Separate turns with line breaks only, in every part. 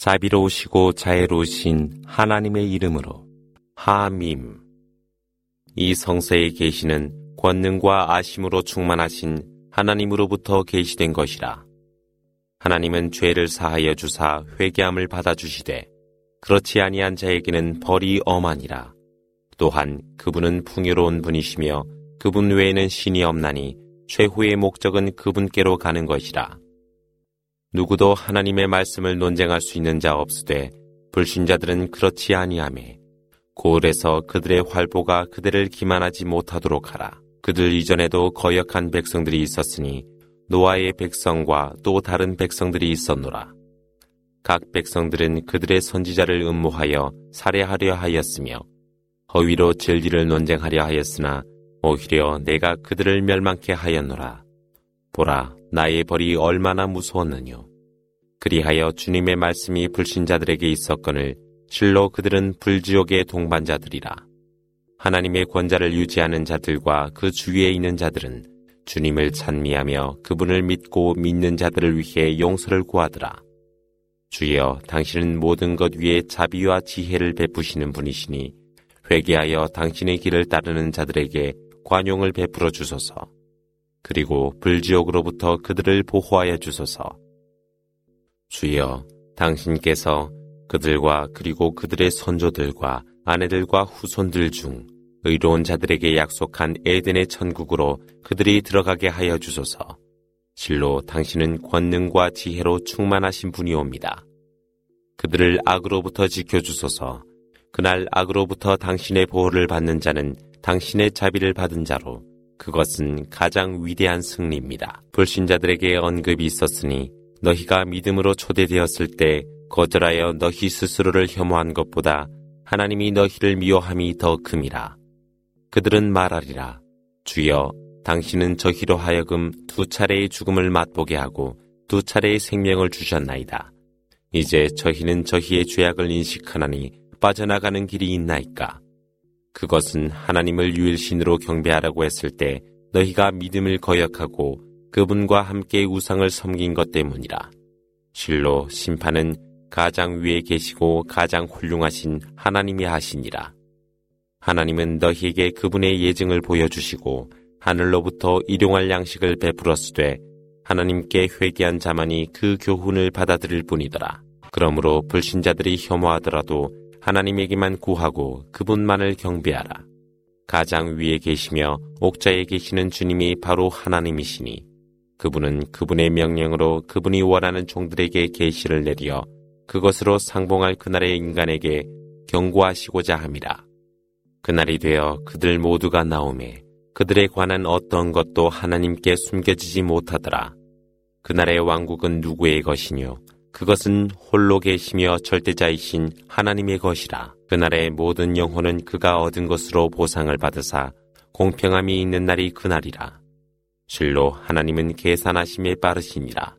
자비로우시고 자애로우신 하나님의 이름으로 하밈 이 성서에 계시는 권능과 아심으로 충만하신 하나님으로부터 계시된 것이라. 하나님은 죄를 사하여 주사 회개함을 받아 주시되 그렇지 아니한 자에게는 벌이 엄하니라. 또한 그분은 풍요로운 분이시며 그분 외에는 신이 없나니 최후의 목적은 그분께로 가는 것이라. 누구도 하나님의 말씀을 논쟁할 수 있는 자 없으되 불신자들은 그렇지 아니하매 고을에서 그들의 활보가 그들을 기만하지 못하도록 하라. 그들 이전에도 거역한 백성들이 있었으니 노아의 백성과 또 다른 백성들이 있었노라. 각 백성들은 그들의 선지자를 음모하여 살해하려 하였으며 허위로 진리를 논쟁하려 하였으나 오히려 내가 그들을 멸망케 하였노라. 보라, 나의 벌이 얼마나 무서웠느뇨. 그리하여 주님의 말씀이 불신자들에게 있었거늘 실로 그들은 불지옥의 동반자들이라. 하나님의 권자를 유지하는 자들과 그 주위에 있는 자들은 주님을 찬미하며 그분을 믿고 믿는 자들을 위해 용서를 구하더라. 주여, 당신은 모든 것 위에 자비와 지혜를 베푸시는 분이시니 회개하여 당신의 길을 따르는 자들에게 관용을 베풀어 주소서. 그리고 불지옥으로부터 그들을 보호하여 주소서. 주여, 당신께서 그들과 그리고 그들의 선조들과 아내들과 후손들 중 의로운 자들에게 약속한 에덴의 천국으로 그들이 들어가게 하여 주소서. 실로 당신은 권능과 지혜로 충만하신 분이옵니다. 그들을 악으로부터 지켜주소서. 그날 악으로부터 당신의 보호를 받는 자는 당신의 자비를 받은 자로 그것은 가장 위대한 승리입니다. 불신자들에게 언급이 있었으니 너희가 믿음으로 초대되었을 때 거절하여 너희 스스로를 혐오한 것보다 하나님이 너희를 미워함이 더 큼이라. 그들은 말하리라. 주여, 당신은 저희로 하여금 두 차례의 죽음을 맛보게 하고 두 차례의 생명을 주셨나이다. 이제 저희는 저희의 죄악을 인식하나니 빠져나가는 길이 있나이까? 그것은 하나님을 유일신으로 경배하라고 했을 때 너희가 믿음을 거역하고 그분과 함께 우상을 섬긴 것 때문이라. 실로 심판은 가장 위에 계시고 가장 훌륭하신 하나님이 하시니라. 하나님은 너희에게 그분의 예증을 보여주시고 하늘로부터 일용할 양식을 베풀었으되 하나님께 회개한 자만이 그 교훈을 받아들일 뿐이더라. 그러므로 불신자들이 혐오하더라도 하나님에게만 구하고 그분만을 경배하라. 가장 위에 계시며 옥자에 계시는 주님이 바로 하나님이시니 그분은 그분의 명령으로 그분이 원하는 종들에게 계시를 내리어 그것으로 상봉할 그날의 인간에게 경고하시고자 함이라. 그날이 되어 그들 모두가 나오매 그들에 관한 어떤 것도 하나님께 숨겨지지 못하더라. 그날의 왕국은 누구의 것이뇨? 그것은 홀로 계시며 절대자이신 하나님의 것이라. 그날의 모든 영혼은 그가 얻은 것으로 보상을 받으사 공평함이 있는 날이 그날이라. 실로 하나님은 계산하심에 빠르시니라.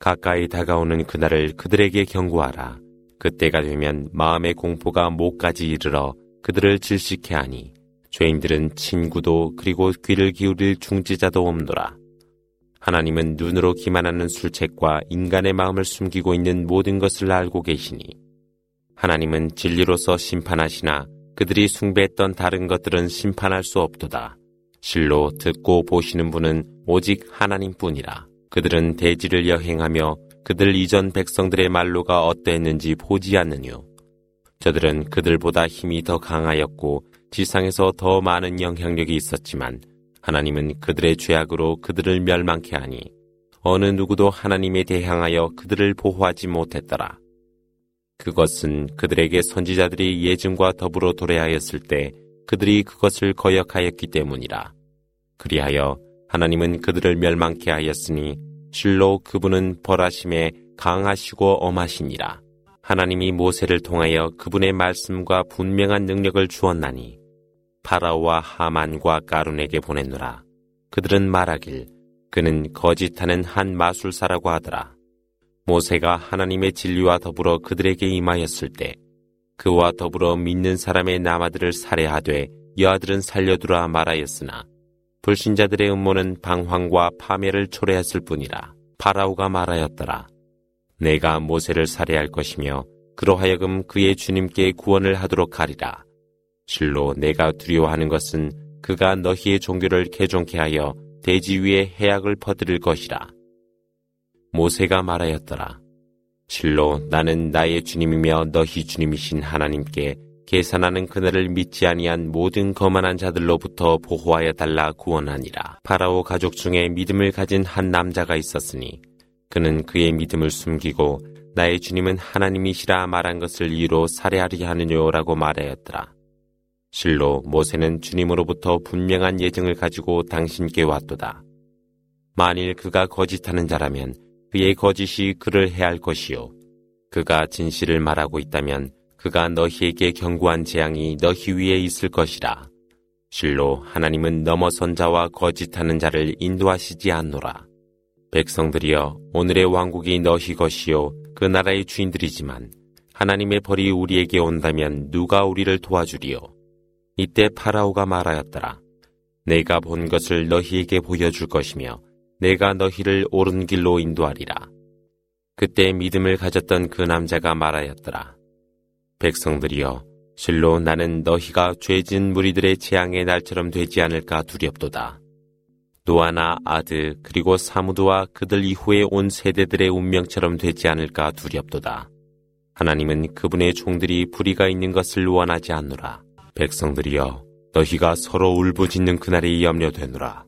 가까이 다가오는 그날을 그들에게 경고하라. 그때가 되면 마음의 공포가 목까지 이르러 그들을 질식해 하니 죄인들은 친구도 그리고 귀를 기울일 중지자도 없노라. 하나님은 눈으로 기만하는 술책과 인간의 마음을 숨기고 있는 모든 것을 알고 계시니 하나님은 진리로서 심판하시나 그들이 숭배했던 다른 것들은 심판할 수 없도다. 실로 듣고 보시는 분은 오직 하나님뿐이라. 그들은 대지를 여행하며 그들 이전 백성들의 말로가 어떠했는지 보지 않느뇨. 저들은 그들보다 힘이 더 강하였고 지상에서 더 많은 영향력이 있었지만 하나님은 그들의 죄악으로 그들을 멸망케 하니 어느 누구도 하나님에 대항하여 그들을 보호하지 못했더라. 그것은 그들에게 선지자들이 예증과 더불어 도래하였을 때 그들이 그것을 거역하였기 때문이라. 그리하여 하나님은 그들을 멸망케 하였으니 실로 그분은 벌하심에 강하시고 엄하시니라. 하나님이 모세를 통하여 그분의 말씀과 분명한 능력을 주었나니 파라오와 하만과 까룬에게 보냈노라. 그들은 말하길 그는 거짓하는 한 마술사라고 하더라. 모세가 하나님의 진리와 더불어 그들에게 임하였을 때 그와 더불어 믿는 사람의 남아들을 살해하되 여아들은 살려두라 말하였으나 불신자들의 음모는 방황과 파멸을 초래했을 뿐이라 파라오가 말하였더라. 내가 모세를 살해할 것이며 그로 하여금 그의 주님께 구원을 하도록 하리라. 실로 내가 두려워하는 것은 그가 너희의 종교를 개종케 하여 대지 위에 해악을 퍼뜨릴 것이라. 모세가 말하였더라. 실로 나는 나의 주님이며 너희 주님이신 하나님께 계산하는 그날을 믿지 아니한 모든 거만한 자들로부터 보호하여 달라 구원하니라. 파라오 가족 중에 믿음을 가진 한 남자가 있었으니 그는 그의 믿음을 숨기고 나의 주님은 하나님이시라 말한 것을 이유로 살해하려 하느냐라고 말하였더라. 실로 모세는 주님으로부터 분명한 예정을 가지고 당신께 왔도다. 만일 그가 거짓하는 자라면 그의 거짓이 그를 해할 것이요. 그가 진실을 말하고 있다면 그가 너희에게 경고한 재앙이 너희 위에 있을 것이라. 실로 하나님은 넘어선 자와 거짓하는 자를 인도하시지 않노라. 백성들이여 오늘의 왕국이 너희 것이요 그 나라의 주인들이지만 하나님의 벌이 우리에게 온다면 누가 우리를 도와주리요. 이때 파라오가 말하였더라. 내가 본 것을 너희에게 보여줄 것이며 내가 너희를 옳은 길로 인도하리라. 그때 믿음을 가졌던 그 남자가 말하였더라. 백성들이여 실로 나는 너희가 죄진 무리들의 재앙의 날처럼 되지 않을까 두렵도다. 노아나 아드 그리고 사무드와 그들 이후에 온 세대들의 운명처럼 되지 않을까 두렵도다. 하나님은 그분의 종들이 불의가 있는 것을 원하지 않노라. 백성들이여 너희가 서로 울부짖는 그날이 염려되노라.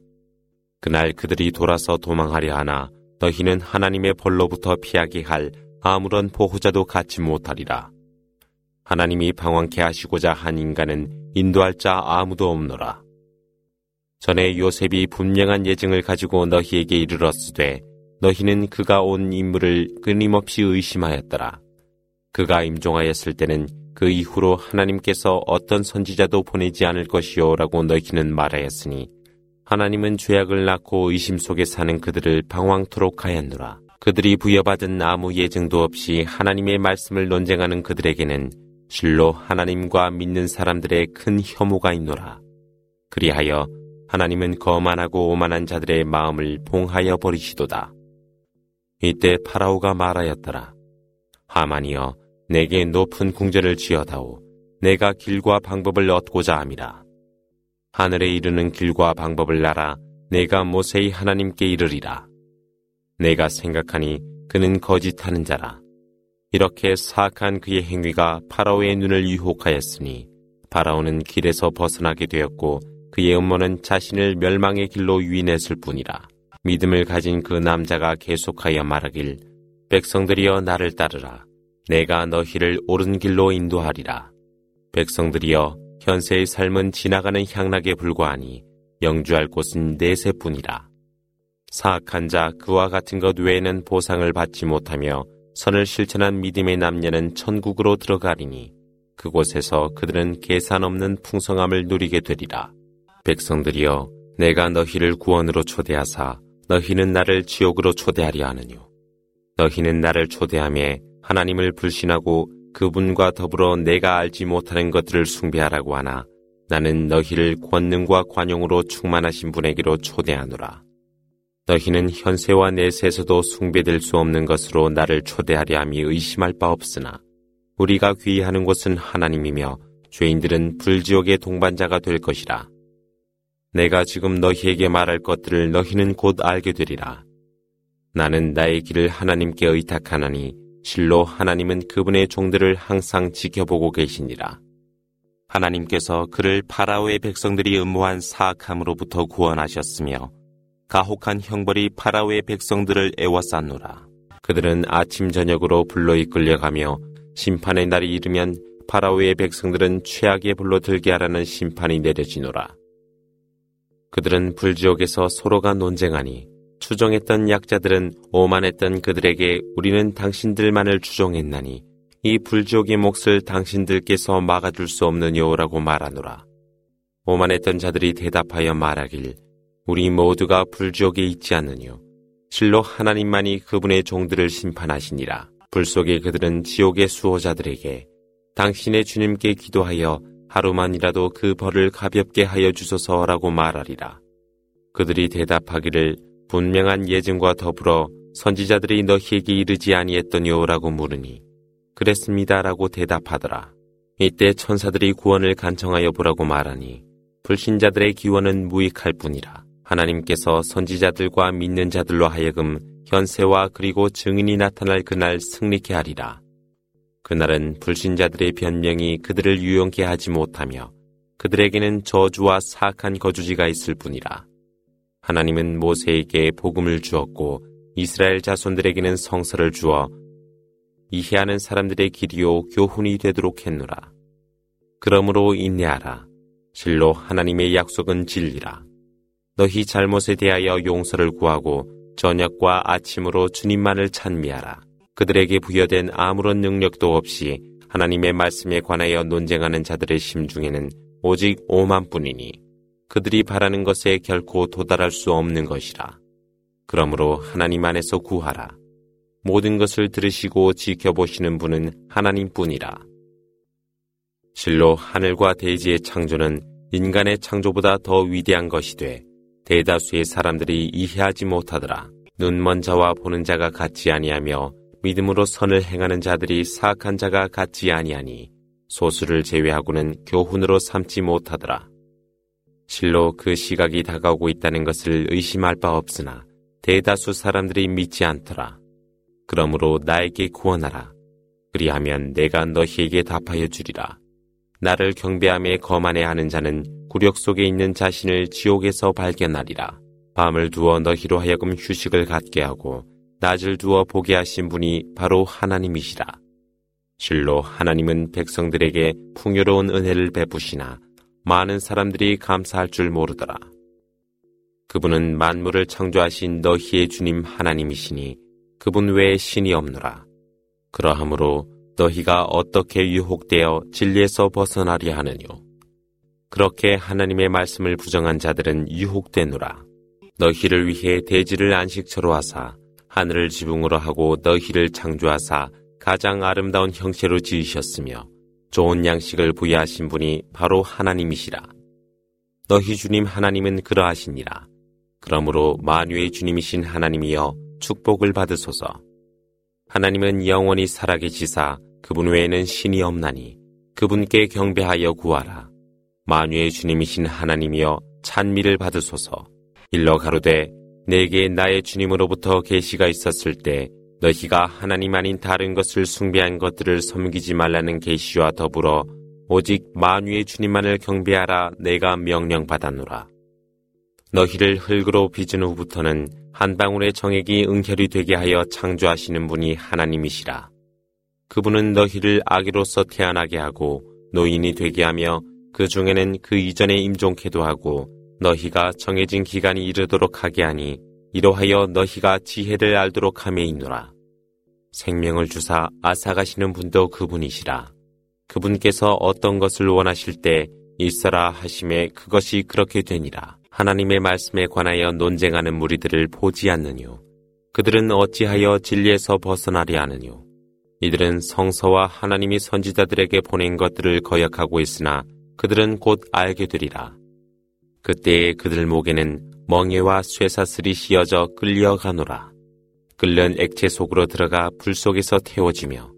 그날 그들이 돌아서 도망하려 하나 너희는 하나님의 벌로부터 피하게 할 아무런 보호자도 갖지 못하리라. 하나님이 방황케 하시고자 한 인간은 인도할 자 아무도 없노라. 전에 요셉이 분명한 예증을 가지고 너희에게 이르렀으되 너희는 그가 온 인물을 끊임없이 의심하였더라. 그가 임종하였을 때는 그 이후로 하나님께서 어떤 선지자도 보내지 않을 것이요라고 너희는 말하였으니 하나님은 죄악을 낳고 의심 속에 사는 그들을 방황토록 하였노라. 그들이 부여받은 아무 예증도 없이 하나님의 말씀을 논쟁하는 그들에게는 실로 하나님과 믿는 사람들의 큰 혐오가 있노라. 그리하여 하나님은 거만하고 오만한 자들의 마음을 봉하여 버리시도다. 이때 파라오가 말하였더라. 하만이여 내게 높은 궁전을 지어다오. 내가 길과 방법을 얻고자 함이라. 하늘에 이르는 길과 방법을 알아 내가 모세의 하나님께 이르리라. 내가 생각하니 그는 거짓하는 자라. 이렇게 사악한 그의 행위가 파라오의 눈을 유혹하였으니 파라오는 길에서 벗어나게 되었고 그의 음모는 자신을 멸망의 길로 유인했을 뿐이라. 믿음을 가진 그 남자가 계속하여 말하길 백성들이여 나를 따르라. 내가 너희를 옳은 길로 인도하리라. 백성들이여 현세의 삶은 지나가는 향락에 불과하니 영주할 곳은 내세뿐이라. 사악한 자 그와 같은 것 외에는 보상을 받지 못하며 선을 실천한 믿음의 남녀는 천국으로 들어가리니 그곳에서 그들은 계산 없는 풍성함을 누리게 되리라. 백성들이여 내가 너희를 구원으로 초대하사 너희는 나를 지옥으로 초대하려 하느뇨. 너희는 나를 초대하며 하나님을 불신하고 그분과 더불어 내가 알지 못하는 것들을 숭배하라고 하나 나는 너희를 권능과 관용으로 충만하신 분에게로 초대하노라. 너희는 현세와 내세에서도 숭배될 수 없는 것으로 나를 초대하려 함이 의심할 바 없으나 우리가 귀의하는 곳은 하나님이며 죄인들은 불지옥의 동반자가 될 것이라. 내가 지금 너희에게 말할 것들을 너희는 곧 알게 되리라. 나는 나의 길을 하나님께 의탁하나니 실로 하나님은 그분의 종들을 항상 지켜보고 계시니라. 하나님께서 그를 파라오의 백성들이 음모한 사악함으로부터 구원하셨으며 가혹한 형벌이 파라오의 백성들을 애워쌌노라. 그들은 아침 저녁으로 불로 이끌려가며 심판의 날이 이르면 파라오의 백성들은 최악의 불로 들게 하라는 심판이 내려지노라. 그들은 불지옥에서 서로가 논쟁하니 추종했던 약자들은 오만했던 그들에게 우리는 당신들만을 추종했나니 이 불지옥의 몫을 당신들께서 막아줄 수 없느냐라고 말하노라. 오만했던 자들이 대답하여 말하길 우리 모두가 불지옥에 있지 않느뇨. 실로 하나님만이 그분의 종들을 심판하시니라. 불 속에 그들은 지옥의 수호자들에게 당신의 주님께 기도하여 하루만이라도 그 벌을 가볍게 하여 주소서라고 말하리라. 그들이 대답하기를 분명한 예증과 더불어 선지자들이 너희에게 이르지 아니했더니요라고 물으니 그랬습니다라고 대답하더라. 이때 천사들이 구원을 간청하여 보라고 말하니 불신자들의 기원은 무익할 뿐이라. 하나님께서 선지자들과 믿는 자들로 하여금 현세와 그리고 증인이 나타날 그날 승리케 하리라. 그날은 불신자들의 변명이 그들을 유용케 하지 못하며 그들에게는 저주와 사악한 거주지가 있을 뿐이라. 하나님은 모세에게 복음을 주었고 이스라엘 자손들에게는 성서를 주어 이해하는 사람들의 길이요 교훈이 되도록 했노라. 그러므로 인내하라. 실로 하나님의 약속은 진리라. 너희 잘못에 대하여 용서를 구하고 저녁과 아침으로 주님만을 찬미하라. 그들에게 부여된 아무런 능력도 없이 하나님의 말씀에 관하여 논쟁하는 자들의 심중에는 오직 오만뿐이니 그들이 바라는 것에 결코 도달할 수 없는 것이라. 그러므로 하나님 안에서 구하라. 모든 것을 들으시고 지켜보시는 분은 하나님뿐이라. 실로 하늘과 대지의 창조는 인간의 창조보다 더 위대한 것이 돼 대다수의 사람들이 이해하지 못하더라. 눈먼 자와 보는 자가 같지 아니하며 믿음으로 선을 행하는 자들이 사악한 자가 같지 아니하니 소수를 제외하고는 교훈으로 삼지 못하더라. 실로 그 시각이 다가오고 있다는 것을 의심할 바 없으나 대다수 사람들이 믿지 않더라. 그러므로 나에게 구원하라. 그리하면 내가 너희에게 답하여 주리라. 나를 경배함에 거만해 하는 자는 굴욕 속에 있는 자신을 지옥에서 발견하리라. 밤을 두어 너희로 하여금 휴식을 갖게 하고 낮을 두어 보게 하신 분이 바로 하나님이시라. 실로 하나님은 백성들에게 풍요로운 은혜를 베푸시나 많은 사람들이 감사할 줄 모르더라. 그분은 만물을 창조하신 너희의 주님 하나님이시니 그분 외에 신이 없노라. 그러하므로 너희가 어떻게 유혹되어 진리에서 벗어나려 하느뇨. 그렇게 하나님의 말씀을 부정한 자들은 유혹되노라. 너희를 위해 대지를 안식처로 하사 하늘을 지붕으로 하고 너희를 창조하사 가장 아름다운 형체로 지으셨으며 좋은 양식을 부여하신 분이 바로 하나님이시라. 너희 주님 하나님은 그러하시니라. 그러므로 만유의 주님이신 하나님이여 축복을 받으소서. 하나님은 영원히 살아계시사 그분 외에는 신이 없나니 그분께 경배하여 구하라. 만유의 주님이신 하나님이여 찬미를 받으소서. 일러 가로되 내게 나의 주님으로부터 계시가 있었을 때 너희가 하나님 아닌 다른 것을 숭배한 것들을 섬기지 말라는 계시와 더불어 오직 만유의 주님만을 경배하라 내가 명령받았노라. 너희를 흙으로 빚은 후부터는 한 방울의 정액이 응결이 되게 하여 창조하시는 분이 하나님이시라. 그분은 너희를 아기로서 태어나게 하고 노인이 되게 하며 그 중에는 그 이전에 임종케도 하고 너희가 정해진 기간이 이르도록 하게 하니 이로하여 너희가 지혜를 알도록 함에 있노라. 생명을 주사 아사가시는 분도 그분이시라. 그분께서 어떤 것을 원하실 때 있어라 하심에 그것이 그렇게 되니라. 하나님의 말씀에 관하여 논쟁하는 무리들을 보지 않느뇨. 그들은 어찌하여 진리에서 벗어나려 하느뇨. 이들은 성서와 하나님이 선지자들에게 보낸 것들을 거역하고 있으나 그들은 곧 알게 되리라. 그때에 그들 목에는 멍에와 쇠사슬이 씌어져 끌려가노라. 끓는 액체 속으로 들어가 불 속에서 태워지며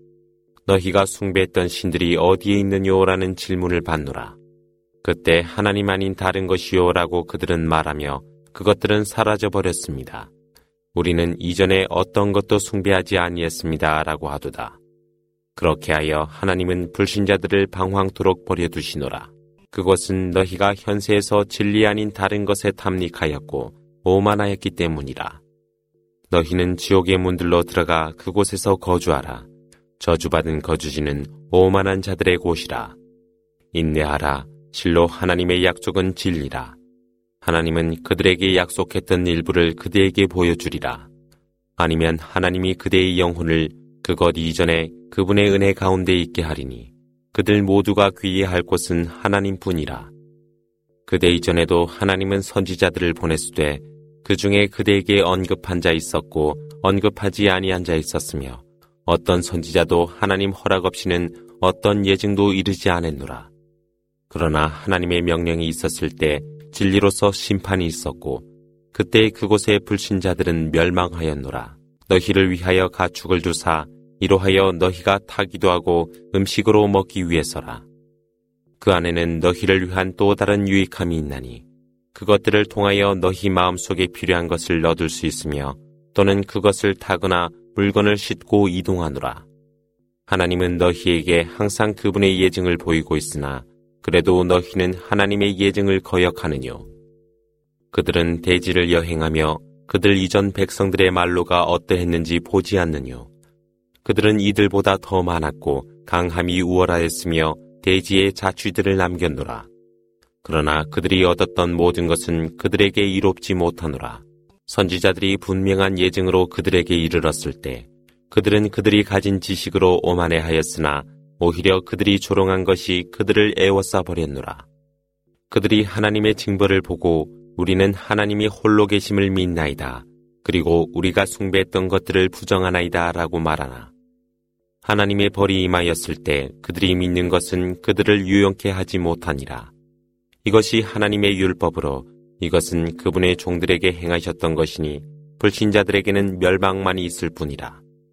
너희가 숭배했던 신들이 어디에 있느냐라는 질문을 받노라. 그때 하나님 아닌 다른 것이요라고 그들은 말하며 그것들은 사라져 버렸습니다. 우리는 이전에 어떤 것도 숭배하지 아니했습니다. 라고 하도다. 그렇게 하여 하나님은 불신자들을 방황토록 버려두시노라. 그것은 너희가 현세에서 진리 아닌 다른 것에 탐닉하였고 오만하였기 때문이라. 너희는 지옥의 문들로 들어가 그곳에서 거주하라. 저주받은 거주지는 오만한 자들의 곳이라. 인내하라. 실로 하나님의 약속은 진리라. 하나님은 그들에게 약속했던 일부를 그대에게 보여주리라. 아니면 하나님이 그대의 영혼을 그것 이전에 그분의 은혜 가운데 있게 하리니 그들 모두가 귀의할 곳은 하나님뿐이라. 그대 이전에도 하나님은 선지자들을 보냈으되 그 중에 그대에게 언급한 자 있었고 언급하지 아니한 자 있었으며 어떤 선지자도 하나님 허락 없이는 어떤 예증도 이르지 않았노라. 그러나 하나님의 명령이 있었을 때 진리로서 심판이 있었고 그때 그곳의 불신자들은 멸망하였노라. 너희를 위하여 가축을 두사 이로하여 너희가 타기도 하고 음식으로 먹기 위해서라. 그 안에는 너희를 위한 또 다른 유익함이 있나니 그것들을 통하여 너희 마음속에 필요한 것을 얻을 수 있으며 또는 그것을 타거나 물건을 싣고 이동하노라. 하나님은 너희에게 항상 그분의 예증을 보이고 있으나 그래도 너희는 하나님의 예증을 거역하느뇨. 그들은 대지를 여행하며 그들 이전 백성들의 말로가 어떠했는지 보지 않느뇨. 그들은 이들보다 더 많았고 강함이 우월하였으며 대지에 자취들을 남겼노라. 그러나 그들이 얻었던 모든 것은 그들에게 이롭지 못하노라. 선지자들이 분명한 예증으로 그들에게 이르렀을 때 그들은 그들이 가진 지식으로 오만해하였으나 오히려 그들이 조롱한 것이 그들을 애워싸 버렸노라. 그들이 하나님의 징벌을 보고 우리는 하나님이 홀로 계심을 믿나이다. 그리고 우리가 숭배했던 것들을 부정하나이다 라고 말하나. 하나님의 벌이 임하였을 때 그들이 믿는 것은 그들을 유용케 하지 못하니라. 이것이 하나님의 율법으로 이것은 그분의 종들에게 행하셨던 것이니 불신자들에게는 멸망만이 있을 뿐이라.